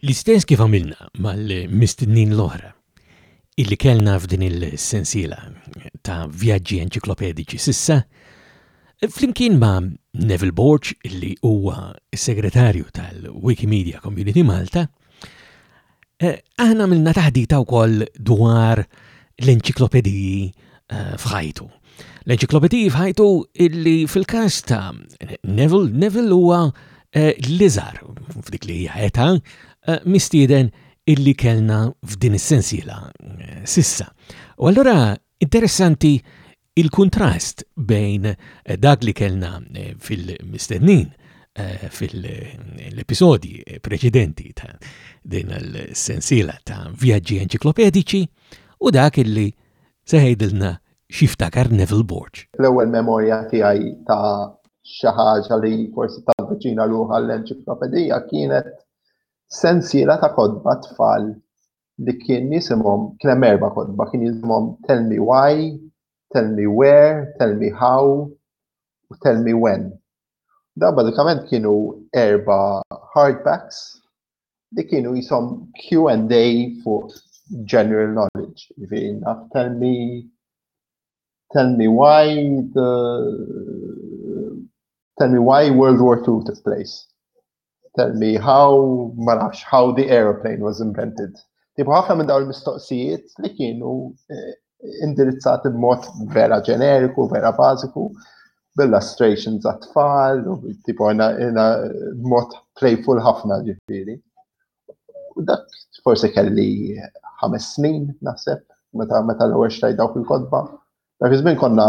L-istess kif għamilna mal-mistednin l-oħra illi kellna f'din il-sensiela ta' vjaġġi enċiklopedici sissa, flimkien ma' Neville Borg illi huwa s-Segretarju tal-Wikimedia Community Malta, Eh, aħna għamilna taħdita wkoll dwar l-enċiklopediji eh, fħajtu. L-enċiklopediji fħajtu illi fil-kas ta' Neville, Neville huwa eh, l-iżar f'dik li hija eta mistieden illi kellna f'din is-sensiela sissa. U allura interessanti Il-kuntrast bejn dak li kellna fil-mistennin fil-episodji preċedenti ta' din il-sensiela ta' vjaġġi enċiklopediċi u dak li se jgħidilna xi ftakar Neville Borg. L-ewwel memorja tiegħi ta' xi ħaġa li forsi tavviċina ruħha għall-enċiklopedija kienet sensiela ta' kotba tfal li kien jisimhom kien hemm erba' kotba, kien jisimhom Tell Me Why, Tell Me Where, Tell Me How u Tell Me When. Da bażikament kienu erba hardbacks li kienu jisom Q&A fuq general knowledge. Ġifieri naf tell me tell me why the tell me why World War II took place. tell me how, ma nafx, how the aeroplane was invented. Tipo ħafna minn dawn il-mistoqsijiet li kienu eh, indirizzati b'mod vera ġeneriku, vera bażiku, b'illustrations għat-tfal, u tipo b'mod playful ħafna ġifiri. U dak forse kelli ħames snin, naħseb, meta meta l-ewwel xtajt dawk il-kodba. Dak iż-żmien konna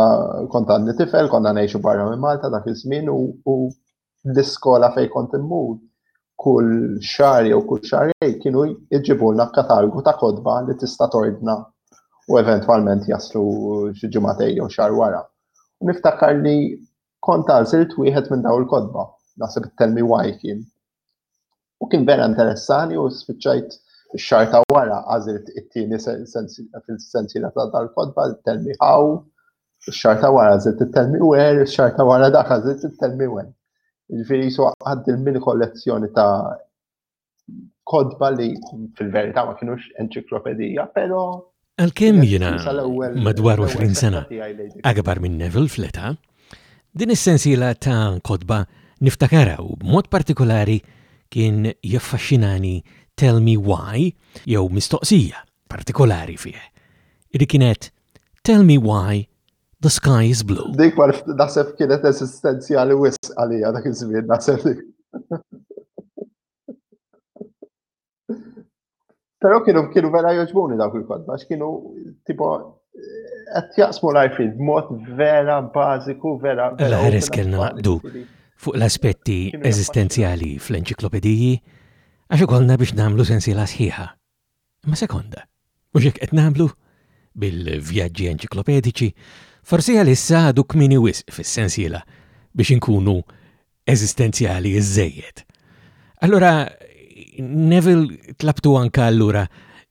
kont għandi tifel, konna ngħixu barra minn Malta dak iż-żmien u l-iskola fejn kont immur kull xar jew kull xarej kienu jġibulna katalgu ta' kodba li tista' tordna u eventwalment jaslu xi ġimagħtej jew xar wara. U niftakar li kont għażilt wieħed minn daw il-kodba, naħseb it-telmi waj kien. U kien vera interessani u spiċċajt ix-xahar ta' wara għażilt it-tieni fil-sensiela ta' dal-kodba l-telmi ħaw, ix-xahar ta' wara għażilt it-telmi wer, ix-xahar ta' wara dak għażilt it-telmi wen. Ġifieri jisu għad il-min kollezzjoni ta' kodba li fil-verità ma kienux enċiklopedija, però Għalkemm jiena madwar 20 sena akbar minn Neville fl-età, din is-sensiela ta' kotba niftakarha u b'mod partikolari kien jaffaxxinani Tell Me Why jew mistoqsija partikolari fih, li kienet Tell me why the sky is blue. Dik naħseb kienet eżistenzjali wisq għalija dak iż-żmien naħseb dik. Pero kienu kienu vera joġbuni dawk il-kodba, kienu tipo qed jaqsmu life read mod vera bażiku, vera. Mela ħeres kellna naqdu fuq l-aspetti eżistenzjali fl-enċiklopediji għax ikollna biex nagħmlu sensiela sħiħa. Ma sekonda. Mhux hekk qed nagħmlu? Bil-vjaġġi enċiklopediċi, forsi għalissa għadu kmieni wisq fis-sensiela biex inkunu eżistenzjali iżżejjed. Allura Neville tlabtu anka allura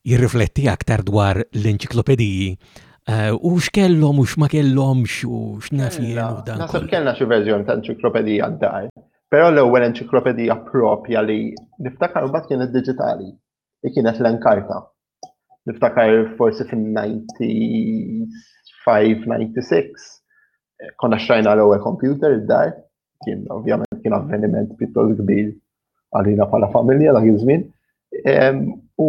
jirrifletti aktar dwar l-enċiklopediji eh, u x'kellhom u x'ma kellhomx u x'naf jien u dan. Nasib kellna xi verżjoni ta' enċiklopedija d-dar, però l-ewwel enċiklopedija propja li niftakar mbagħad kienet diġitali. li kienet l-Enkarta. Niftakar forsi fin-95-96 konna xtrajna l-ewwel computer id-dar, kien ovvjament kien avveniment pjuttost kbir għalina bħala familja dak iż-żmien. U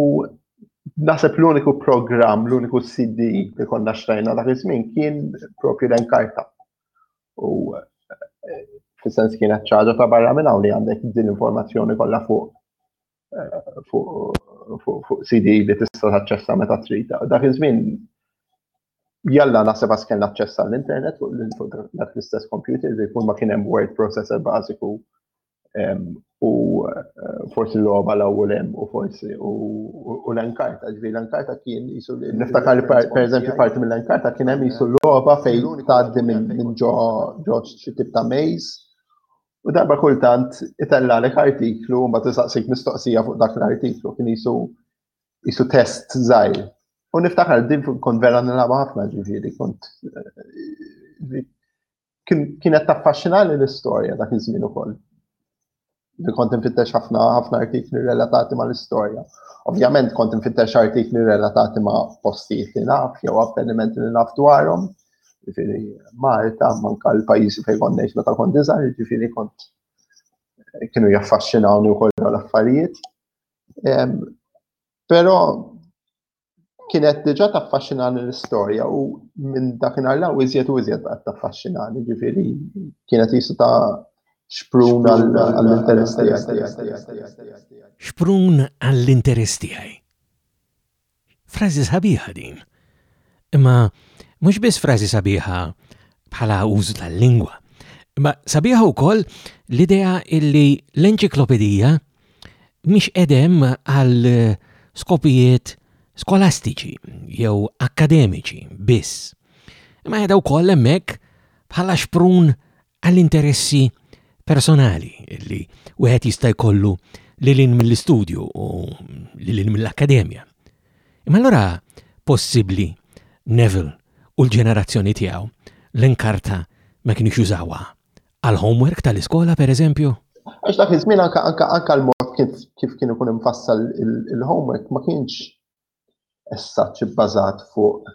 naħseb l-uniku programm, l-uniku CD li konna xtrajna dak iż-żmien kien propju l-Enkarta. U fis-sens kienet ċaġa ta' barra minn hawn li għandek din l-informazzjoni kollha fuq eh, fuq CD li tista' taċċessa meta trid. Dak iż-żmien jalla naħseb għas kellna aċċess għall-internet fuq dak l-istess computer li jkun ma kien hemm word processor bażiku u eh, forsi l-logħba l-ewwel hemm u forsi u l-enkarta, ġifieri l-enkarta kien jisu niftakar pereżempju parti mill-enkarta kien hemm jisu l-logħba fejn tgħaddi minn ġo xi tip ta' maze U darba kultant itellgħalek artiklu u mbagħad isaqsik mistoqsija fuq dak l-artiklu kien jisu jisu test żgħir. U niftakar din kont vera nilgħabha ħafna ġifieri kont eh, kienet taffaxxinali l-istorja dak iż-żmien ukoll. Li kont infittex ħafna ħafna artikli relatati mal-istorja. Ovvjament kont infittex artikli relatati ma' postijiet li naf jew avvenimenti li naf dwarhom, ġifiri Malta, manka l-pajjiżi fejn kont ngħix meta kont diżgħar, ġifiri kont kienu jaffaxxinawni wkoll l-affarijiet. Però kienet diġà taffaxxinani l-istorja u minn dakinhar law iżjed u iżjed baqgħet taffaxxinani, ġifiri kienet jisu ta' xprun għall-interess tiegħi. Xprun għall-interess tiegħi. Frażi sabiħa din. Imma mhux biss frażi sabiħa bħala użu tal-lingwa, imma sabiħa wkoll l-idea illi l-enċiklopedija mhix edem għal skopijiet skolastiċi jew akkademiċi biss, imma qiegħda wkoll hemmhekk bħala xprun għall-interessi personali li wieħed jista' jkollu lil in mill-istudju u lil in mill-akkademja. Imma allura possibbli Neville u l-ġenerazzjoni tiegħu l-inkarta ma kienux jużawha għal homework tal-iskola pereżempju? Għax dak iż-żmien anke l-mod kif kien ikun imfassal il-homework ma kienx essaċ bbażat fuq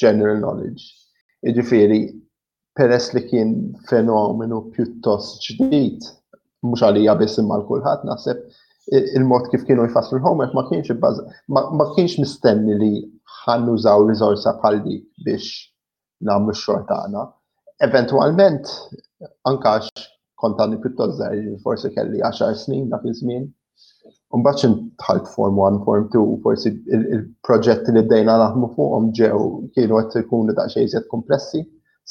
general knowledge. Jiġifieri peress li kien fenomenu pjuttost ġdid, mhux għalija biss imma l-kulħadd naħseb il-mod kif kienu jfasslu l-homework ma kienx ma kienx mistenni li ħannużaw riżorsa bħal dik biex nagħmlu x-xogħol tagħna. Eventwalment ankax kont għandi pjuttost żgħir, forsi kelli 10 snin dak iż-żmien. Mbagħad xi dħalt form 1, form 2, forsi il-proġetti li bdejna naħdmu fuqhom ġew kienu qed ikunu daqsxejn iżjed komplessi,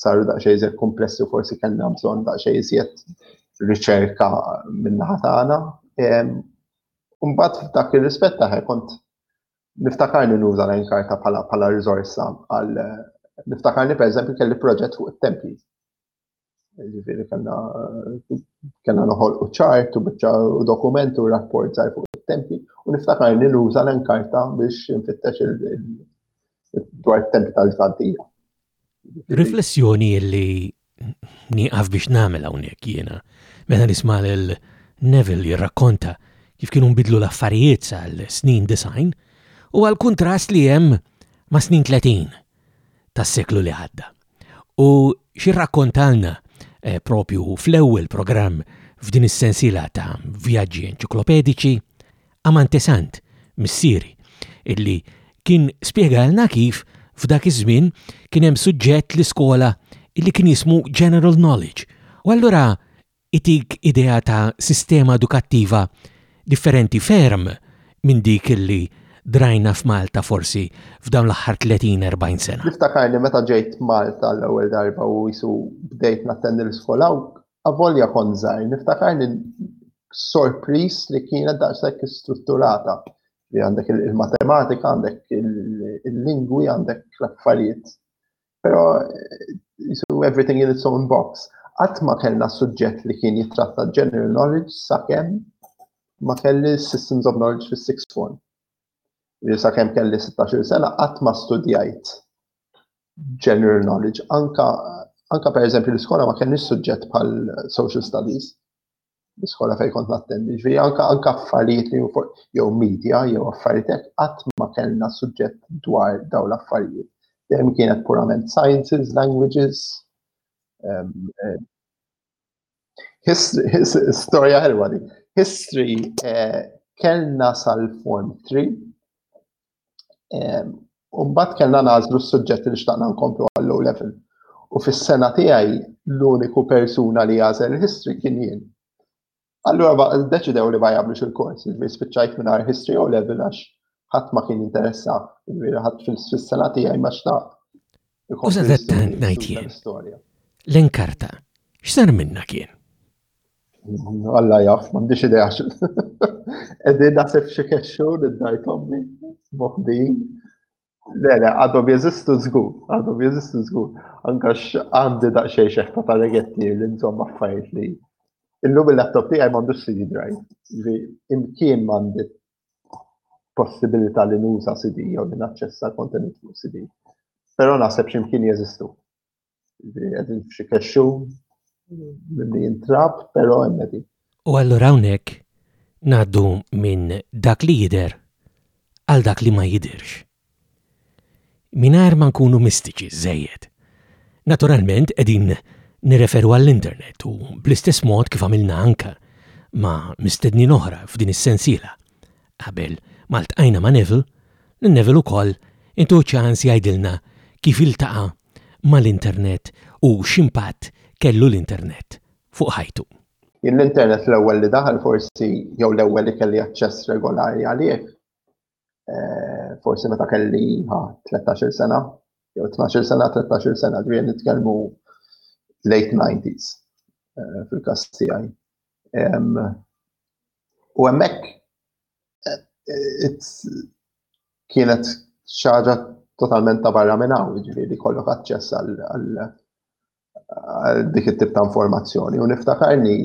saru daqsxejn iżjed komplessi u forsi kellna bżonn daqsxejn iżjed riċerka min-naħa tagħna. Mbagħad f'dak ir-rispett aħe kont niftakarni nuża l-inkarta bħala riżorsa għal niftakarni pereżempju kelli proġett fuq it-tempji Ġifiri kanna kanna noħol u ċart u bieċa u dokumentu u rapport zaħi fuq il-tempi u niftakar li nuża l-enkarta biex nfittex dwar il-tempi tal-ġdantija. Riflessjoni li niqaf biex namel hawnhekk jiena meta nisma' lil Neville jirrakkonta kif kienu nbidlu l-affarijiet sal snin design u għal kontrast li hemm ma' snin 30 tas-seklu li għadda. u xirrakkontalna eh, propju fl-ewwel programm f'din is-sensiela ta' vjaġġi enċiklopediċi, Amantesant, missieri, illi kien spjegalna kif f'dak iż-żmien kien hemm suġġett l-iskola illi kien jismu General Knowledge. U allura itik idea ta' sistema edukattiva differenti ferm minn dik li drajna f'Malta forsi f'dawn l-aħħar 30, 40 sena. Niftakarni meta ġejt Malta l-ewwel darba u qisu bdejt nattendi l-iskola u avolja kont żgħir, niftakarni sorpriż li kienet daqshekk istrutturata li għandek il-matematika, għandek il-lingwi, għandek l-affarijiet Però jisu everything in its own box. Qatt ma kellna suġġett li kien jitratta general knowledge sakemm ma kelli systems of knowledge fis six form. Li sakemm kelli 16 sena qatt ma studjajt general knowledge. Anka, anka per eżempju l-iskola ma kellni suġġett bħal social studies. Biskola fejn kont nattendi, ġifieri anka anka affarijiet li jew media jew affarijiet hekk qatt ma kellna suġġett dwar daw l-affarijiet. Dejjem kienet purament sciences, languages, um, uh, history, his, storja ħelwa di. History uh, kellna sal-form 3 U mbagħad kellna nażlu s-suġġetti li xtaqna nkomplu għall-low level. U fis-sena tiegħi l-uniku persuna li jażel il-history kien jien. Allura deċidew li ma jagħmlux il-kors, jiġri spiċċajt mingħajr history u level għax ħadd ma kien interessa, jiġri ħadd fis-sena tiegħi ma xtaq. U sadattant ngħid jien. L-inkarta, x'sar minna kien? Alla jaf, m'għandix idea Qegħdin naħseb xi kexxu li dajt ommi, moħdin. Le, le, għadhom jeżistu żgur, għadhom jeżistu żgur. Anka għandi daqsxejn xeħta ta' regetti li nżomm affarijiet li. Illum il-laptop tiegħi m'għandux CD drive. Imkien m'għandi possibilità li nuża CD jew li naċċessa l-kontenut fuq CD. Però naħseb x'imkien jeżistu. Qegħdin f'xi kexxu li jintrab, però hemmedi. U allura hawnhekk ngħaddu minn dak li jidher għal dak li ma jidhirx. Mingħajr ma nkunu mistiċi żżejjed. Naturalment qegħdin nirreferu għall-internet u bl-istess mod kif għamilna anke ma' mistednin oħra f'din is-sensiela. Qabel ma ltqajna ma' Neville, lil Neville ukoll intuh ċans jgħidilna kif iltaqa' mal-internet u x'impatt kellu l-internet fuq ħajtu. Jien l-internet l-ewwel li daħal forsi jew l-ewwel li kelli aċċess regolari għalih forsi meta kelli 13 sena, jew 12 sena, 13 sena, ġvien nitkellmu late 90s eh, fil-kas tiegħi. U hemmhekk eh, eh, kienet xaġa totalment ta' barra minn hawn, ġifieri kollok aċċess għal dik it-tip ta' informazzjoni. U niftakarni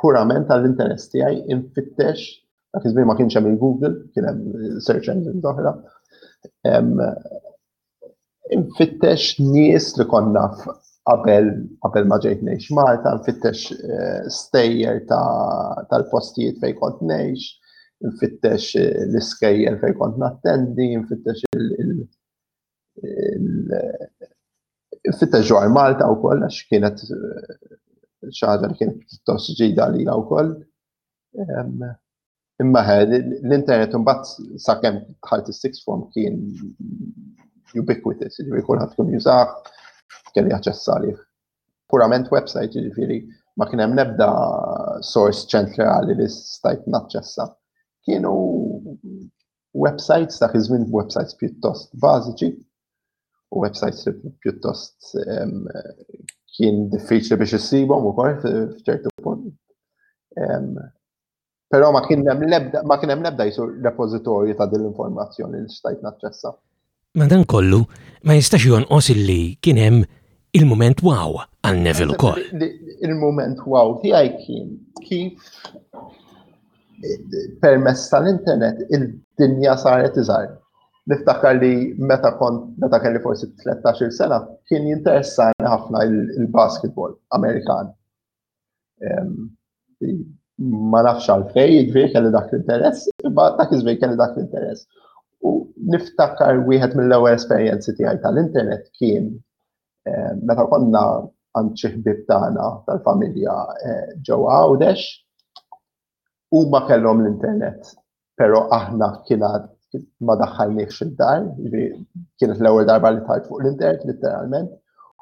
purament għall-interess tiegħi infittex dak iż-żmien ma kienx hemm il-Google, kien hemm search engines oħra. Infittex nies li konna qabel qabel ma ġejt ngħix Malta, nfittex eh, stejjer tal-postijiet fejn kont ngħix, nfittex eh, l-iskejjer fejn kont nattendi, nfittex il- fittex ġo Malta u koll, għax kienet xaħġa li kienet pjuttost ġida li u koll. Imma l-internet mbagħad sakemm dħalt is-six form kien ubiquitous, ġifieri kulħadd kun jużah, kien jaċċess għalih. Purament website, ġifieri ma kien hemm nebda source ċentrali li stajt naċċessa. Kienu websites ta' iż-żmien websites pjuttost bażiċi u websites li pjuttost kien diffiċli biex issibhom ukoll f'ċertu punt. Però ma kien hemm lebda ma kien hemm lebda jisu repożitorju ta' din l-informazzjoni li stajt naċċessa. Madankollu, ma jistax jonqos illi kien hemm il-mument wow għal Neville ukoll. Il-mument wow tiegħi kien kif permess tal-internet il-dinja saret iżgħar. Niftakar li meta kont meta kelli forsi 13 sena kien jinteressani ħafna il-basketball Amerikan. Ma nafx għalfej, ġviri kelli dak l-interess, imma dak iżvej kelli dak l-interess. U niftakar wieħed mill-ewwel esperjenzi tiegħi tal-internet kien eh, meta konna għand xi ħbib tagħna tal-familja eh, ġewwa Għawdex. Huma kellhom l-internet, però aħna kien ma daħħalniex id-dar, kienet l-ewwel darba li tajt fuq l-internet literalment,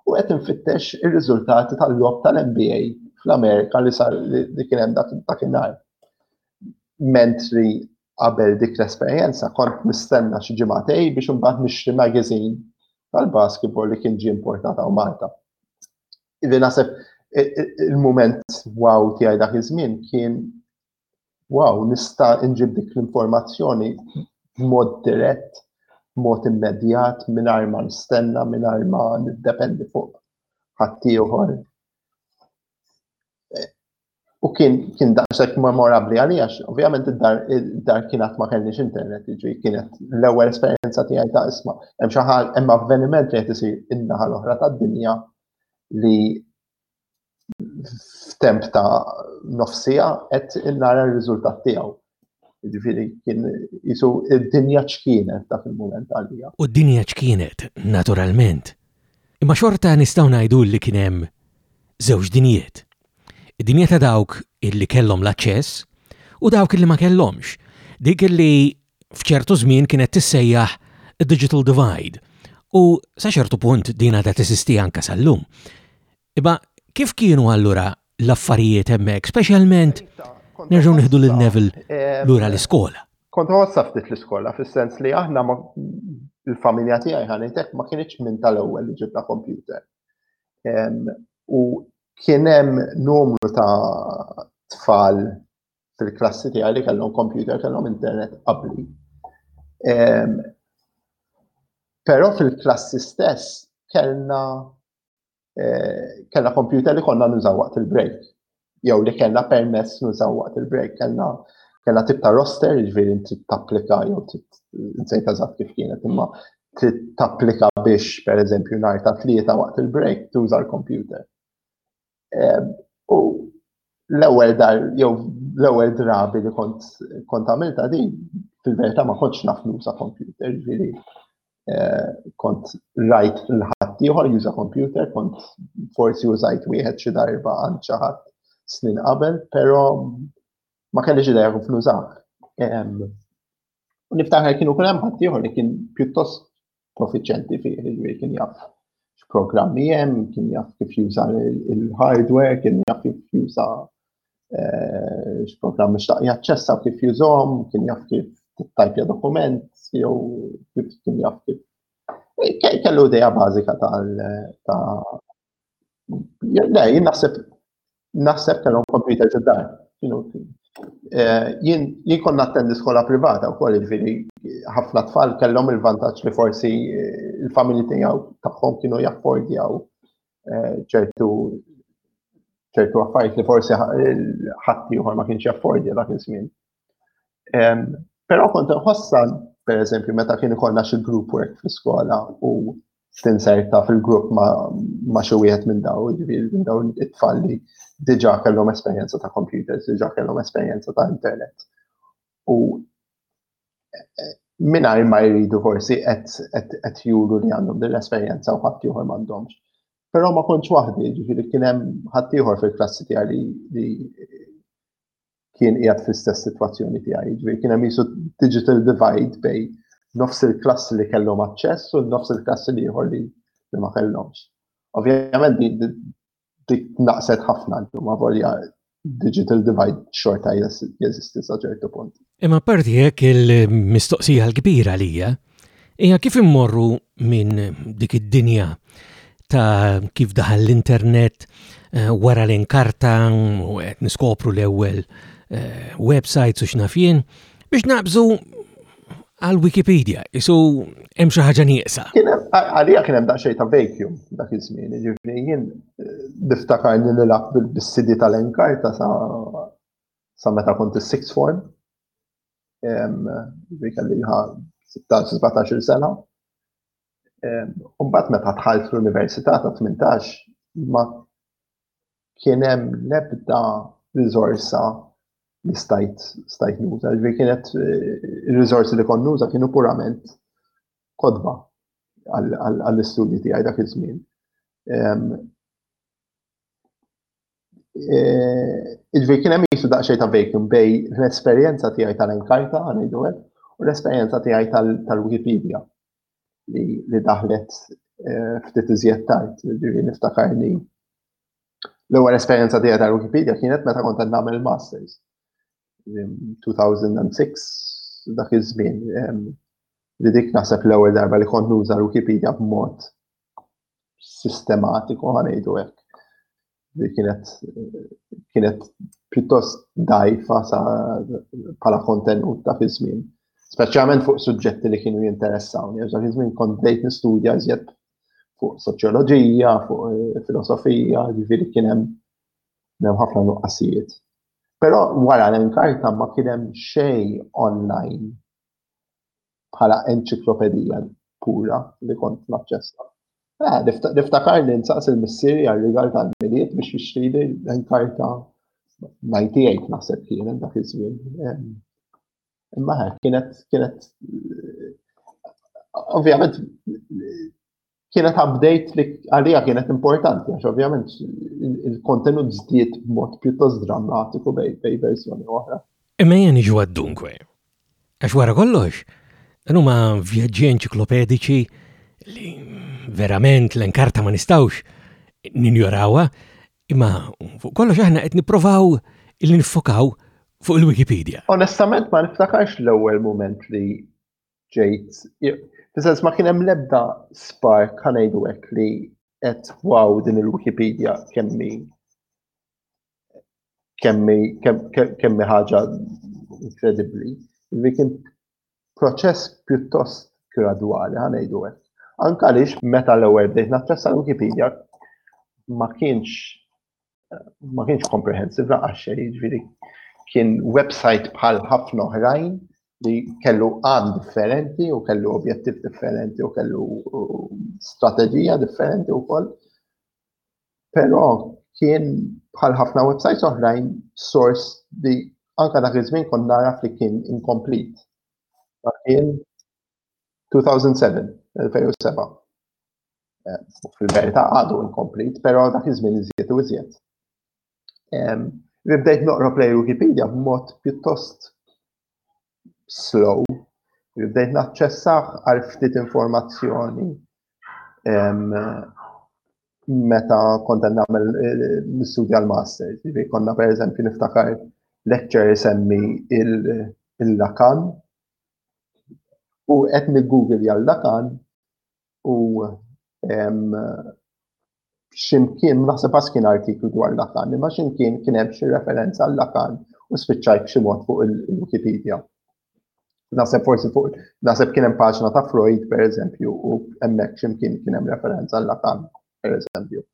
u qed infittex ir-riżultati tal-logħob tal-NBA fl-Amerika li sar li kien hemm dakinhar. Mentri qabel dik l-esperjenza kont nistenna xi ġimagħtej biex imbagħad nixtri magazine tal-basketball li kien ġie importat hawn Malta. Ivi naħseb il-moment wow tiegħi dak iż-żmien kien wow nista' nġib dik l-informazzjoni b'mod dirett, b'mod immedjat, mingħajr ma nistenna, mingħajr ma niddependi fuq ħaddieħor. U kien kien daqshekk memorabbli għalija ovvjament id-dar id-dar kien qatt ma kellix internet, jiġri kienet l-ewwel esperjenza tiegħi ta' isma' hemm xi ħaġa hemm avveniment li qed isir in-naħa l-oħra tad-dinja li f'temp ta' nofsija qed innara r-riżultat tiegħu. Ġifiri kien jisu id-dinja ċkienet dak il-moment għalija. U d-dinja ċkienet, naturalment. Imma xorta nistaw najdu li kienem zewġ dinjiet. Id-dinja ta' dawk illi kellhom l-aċċess u dawk illi ma kellhomx. Dik illi fċertu żmien kienet tissejjaħ digital divide u sa ċertu punt dina da tesisti anka sal-lum. Imma kif kienu allura l-affarijiet hemmhekk, speċjalment nerġgħu nieħdu lil Neville eh, lura l-iskola? Kont ħossa ftit l-iskola fis-sens li aħna il-familja tiegħi ħanitek ma kienx minn tal-ewwel li ġibna kompjuter. U kien hemm numru ta' tfal fil-klassi tiegħi li kellhom kompjuter, kellhom internet qabli. Però fil-klassi stess kellna kellna kompjuter li konna nużaw waqt il-break. Jew li kellna permess nużaw waqt il-break. Kellna kellna tip ta' roster, ġviri trid tapplika jew trid nsejta żatt kif kienet imma trid tapplika biex per eżempju nhar ta' tlieta waqt il-break tuża l-kompjuter. Ehm, u l-ewwel dar jew l-ewwel drabi li kont kont għamilta din fil-verità ma kontx naf nuża kompjuter, ġviri kont rajt l-ħadd ieħor juża computer, kont forsi użajt wieħed xi darba għal xi ħadd snin qabel, però ma kellix idea kif nużah. U niftaħar kienu kull hemm ħadd ieħor li kien pjuttost profiċenti fih, jiġri kien jaf x'programmi hemm, kien jaf kif juża l-hardware, kien jaf kif juża x'programm mixtaq jaċċessa kif jużhom, kien jaf kif tajpja dokument, jew kif kien jaf kif. Kellu idea bażika tal ta' jien naħseb naħseb kellhom kompjuter ġuddar. Eh, jien konna attendi skola privata wkoll ġifieri ħafna tfal kellhom il-vantaġġ li forsi eh, il-familji tiegħu tagħhom kienu jaffordjaw eh, ċertu ċertu affarijiet li forsi ħadd ieħor ma kienx jaffordja dak iż-żmien. Però kont nħossan, per eżempju, meta kien ikollna xi group work fl-iskola u stinserta fil-grupp ma xi wieħed minn daw, jiġifieri minn dawn it-tfal li diġà kellhom esperjenza ta' computers, diġà kellhom esperjenza ta' internet. u minar ma jridu forsi qed juru li għandhom din l-esperjenza u ħadd ieħor m'għandhomx. Però ma kontx waħdi, ġifieri kien hemm ħadd ieħor fil-klassi tiegħi li kien qiegħed fl-istess sitwazzjoni tiegħi. Ġifieri kien hemm jisu digital divide bej nofs il-klassi li kellhom aċċess u nofs il-klassi li ieħor li ma kellhomx. Ovvjament dik naqset ħafna llum avolja digital divide xorta jeżisti sa ċertu punt. Imma parti hekk il-mistoqsija l-kbira lija hija kif immorru minn dik id-dinja ta' kif daħal l-internet eh, wara l-inkarta u qed niskopru l-ewwel eh, websites u x'nafjien biex naqbżu Għal Wikipedia, isu hemm xi ħaġa nieqsa. Għalija kien hemm daqsxejn ta' vacuum dak iż-żmien, jiġifieri jien eh, niftakarni nilgħab bis-sidi tal-enkarta sa sa meta kont is-sixth form. Jiġifieri kelli 16-17 sena. Mbagħad meta dħalt l-università ta' 18 ma kien hemm l-ebda riżorsa li stajt stajt nuża, ġifieri kienet eh, ir-riżorsi li kont nuża kienu purament kodba għall-istudji tiegħi dak iż-żmien. Ehm, eh, ġifieri kien hemm jisu daqsxejn ta' vacuum bej l-esperjenza tiegħi tal-enkarta għanejdu u l-esperjenza tiegħi tal-Wikipedia. li, li daħlet eh, ftit iżjed tard, ġifieri niftakar li l-ewwel esperjenza tiegħi ta' Wikipedia kienet meta kont qed nagħmel masters. 2006 dak iż-żmien li dik naħseb l-ewwel darba li kont nuża Wikipedia b'mod sistematiku ħanejdu hekk. kienet kienet pjuttost dajfa sa pala kontenut ta' fi żmien. Speċjalment fuq suġġetti li kienu jinteressawni, għax fi żmien kont bdejt nistudja iżjed fuq soċjoloġija, fuq eh, filosofija, ġifieri kien hemm hemm ħafna nuqqasijiet. Però wara l-inkarta ma kien hemm xejn online bħala enċiklopedija pura li kont naċċessa. Ah, niftakar li nsaqs il-missieri għal rigal tal-miliet biex jixtri li l-karta 98 naħseb kienet dak iż-żmien. Imma kienet kienet ovvjament kienet update li għalija kienet importanti, għax ovvjament il-kontenut zdiet mod pjuttost drammatiku bej bej verżjoni oħra. Imma jien iġu għaddunkwe. Għax wara kollox, dan huma vjaġġi enċiklopediċi li verament l-enkarta ma nistawx ninjorawa, imma fuq kollox aħna qed nipprovaw il-nifokaw fuq il-Wikipedia. Onestament ma niftakarx l-ewwel moment li ġejt, fil-sens ma kien hemm l-ebda spark ħanejdu hekk li qed wow din il-Wikipedia kemmi kemmi kemmi ħaġa inkredibbli. Li kien proċess pjuttost gradwali ħanejdu hekk. Anka lix meta l-ewwel bdejt naċċessa l-Wikipedia ma kienx ma kienx comprehensive laqax xejn, jiġifieri kien website bħal ħafna oħrajn li kellu għan differenti u kellu objettiv differenti u kellu strategija differenti u koll. Pero kien bħal ħafna websites oħrajn sors li anka dak iż-żmien kont naraf li kien incomplete. Kien 2007, 2007. fil-verità għadu inkomplit, pero dak iż-żmien iżjed u iżjed. Ribdejt noqrob lej Wikipedia b'mod pjuttost slow, ribdejt naċċessaħ għal ftit informazzjoni meta kont nagħmel nistudja eh, l-master. Jiġifieri konna pereżempju niftakar lecture semmi il-Lakan u qed niggugilja l-Lakan u ximkien, naħseb għas kien artiklu dwar Lakan, imma ximkien kien hemm xi referenza għal Lakan u spiċċajt xi mod fuq il-Wikipedia. Naħseb forsi fuq, naħseb kien hemm paġna ta' Freud, per eżempju, u hemmhekk ximkien kien hemm referenza għal Lacan, per eżempju.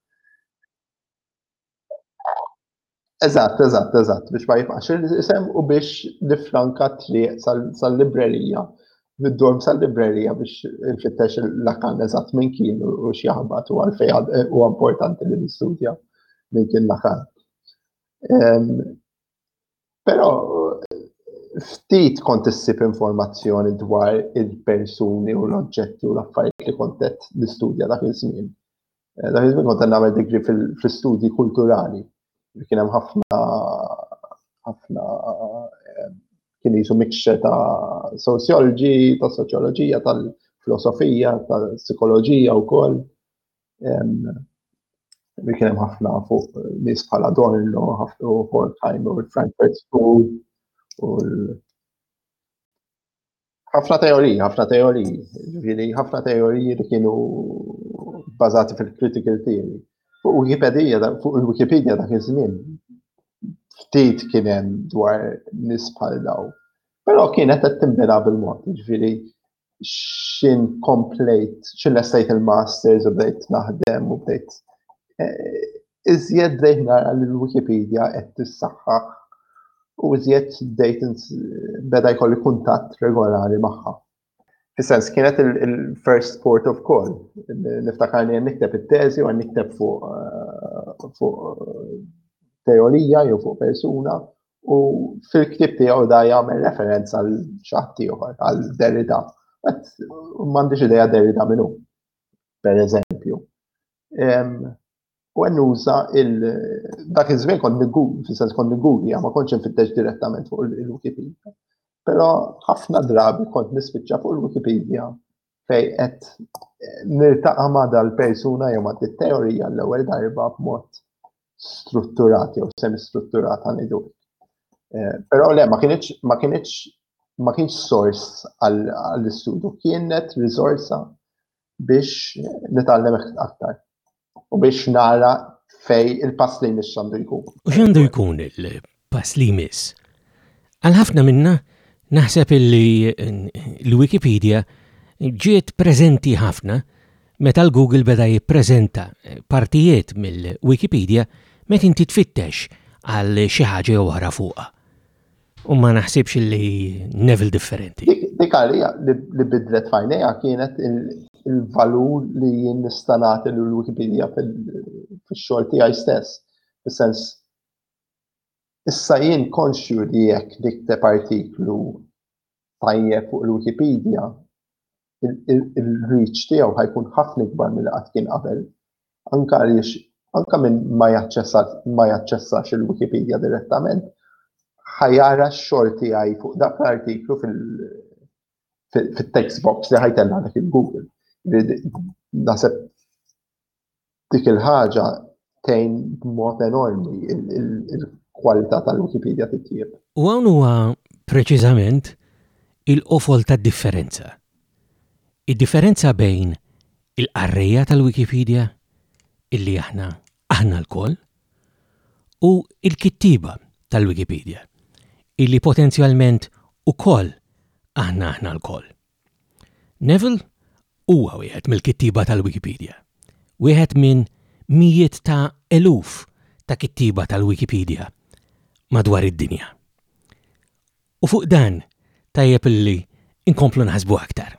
Eżatt, eżatt, eżatt, biex ma jibqax isem u biex nifranka triq sal-librerija, mid-dorm sal-librerija biex nfittex l-lakan eżatt minn kien u xjaħbat u għalfej u importanti li nistudja minn kien lakan. Ehm, Pero ftit kont issib informazzjoni dwar il-persuni u l-oġġetti u l-affarijiet li kontet l-istudja dak iż-żmien. Dak iż-żmien kont qed nagħmel degree fl-istudji kulturali. Kien hemm ħafna ħafna eh, kien jisu mixxe ta' sociology, ta' soċjoloġija, tal-filosofija, ta' psikoloġija wkoll. Li kien hemm ħafna fuq nies bħala Dorno, ħafna u Hortheim u l-Frankfurt School u l- ħafna teoriji, ħafna teoriji, ġifieri ħafna teoriji li kienu bbażati fil-critical theory. Fuq Wikipedia, fuq il-Wikipedia dak iż-żmien, ftit kien hemm dwar nies bħal daw. Però kienet qed tinbena bil-mod, ġifieri x'in komplejt, x'in estajt il-masters u bdejt naħdem u bdejt eh, Iżjed bdejt nara li l-Wikipedia qed tissaħħaħ u iżjed bdejt beda jkolli kuntatt regolari magħha. Fis-sens kienet il-first port of call. Niftakarni għan nikteb it-teżi u għan nikteb fuq eh, teorija jew fuq persuna u fil-ktib tiegħu da jagħmel referenza għal xaħat ieħor għal Derrida. M'għandix idea Derrida minnu, per eżempju. U għen nuża dak iż-żmien kont niggur, fil-sens kont niggur li ma kontx infittex direttament fuq il-Wikipedia. Però ħafna drabi kont nispiċċa fuq il-Wikipedia fej qed eh, nirtaqa' ma' dal-persuna jew ma' teorija l-ewwel darba b'mod strutturat jew semi-strutturat għal idu. Eh, però le, ma kienx ma kienx ma kienx sors għall-istudju, kienet risorsa biex nitgħallem ftit aktar u biex nara fej il-pass li jmiss għandu jkun. U x'għandu jkun il-pass li jmiss? Għal ħafna minna naħseb li l-Wikipedia ġiet preżenti ħafna meta l-Google beda jippreżenta partijiet mill-Wikipedia meta inti tfittex għal xi ħaġa oħra fuqha. U ma naħsibx li Neville differenti. Dik għalija li bidlet fajnija kienet il-valur li jien nistanat il-Wikipedia fil-xol tijaj stess. Fil-sens, issa jien konxju li jek nikteb artiklu tajjeb fuq il-Wikipedia, il-reach tiegħu ħajkun ħafna ikbar mill qatt kien qabel. Anka għaliex anka minn ma jaċċessat ma jaċċessax il-Wikipedia direttament, ħajara x-xogħol tiegħi fuq dak l-artiklu fil-text box li ħajtella dak il-Google. Naseb dik il-ħaġa tgħin b'mod enormi il-kwalità tal-Wikipedia titjieb. U hawn huwa preċiżament il-qofol tad-differenza. Id-differenza bejn il-qarrejja tal-Wikipedia, illi aħna aħna lkoll, u l-kittieba tal-Wikipedia, illi potenzjalment ukoll aħna aħna lkoll. Neville huwa wieħed mill-kittieba tal-Wikipedija, wieħed minn mijiet ta' eluf ta' kittieba tal-Wikipedija madwar id-dinja. U fuq dan tajjeb li nkomplu naħsbu aktar.